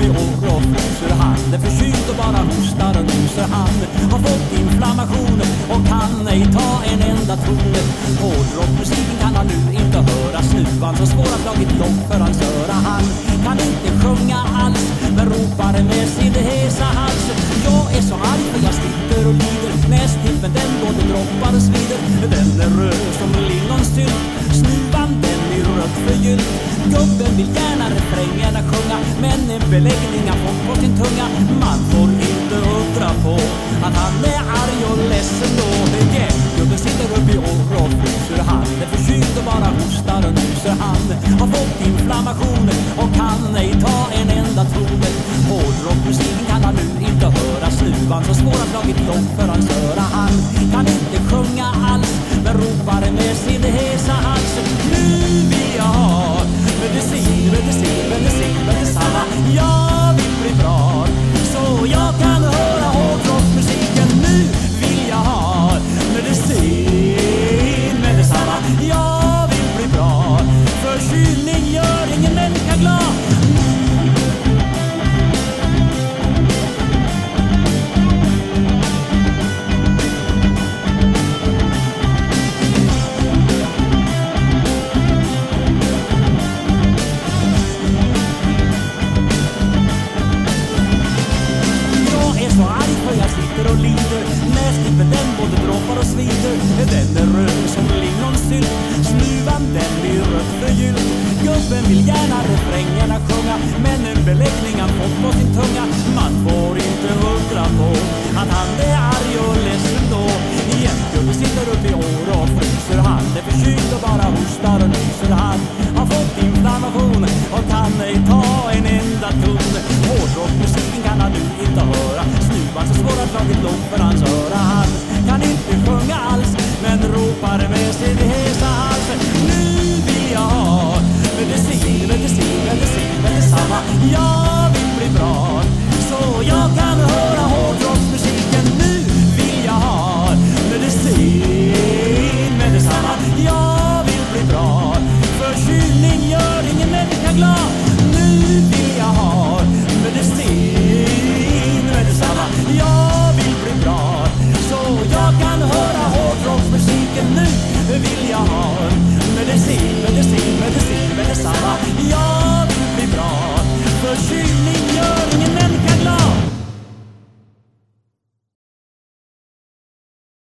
vi åker och fryser Han. Är förkyld och bara hostar och nyser Han. Har fått inflammation och kan ej ta en enda ton. Hårdrockmusik kan han nu inte höra. Snuvan så svår har slagit lock för hans öra. Han kan inte sjunga alls men ropar med sin hesa hals. Jag är så arg för jag sitter och lider. Nästippen den både droppar och svider. Den är röd som lingonsylt. Snuvan den är rött förgyllt Gubben vill gärna refrängerna sjunga. Men en fått på sin tunga. Man får inte undra på att han är arg och ledsen då. Men Gubben sitter upp i år och fryser Han är förkyld och bara hostar och nyser Han har fått inflammationer och kan ej ta en enda ton Hårdrockmusiken kan han nu inte höra. Snuvan så svår har slagit lock för hans öron. Så jag sitter och lider. Nästippen den både droppar och svider. Den är röd som lingonsylt? Snuvan den blir rött förgylld. Gubben vill gärna jag vill bli bra så jag see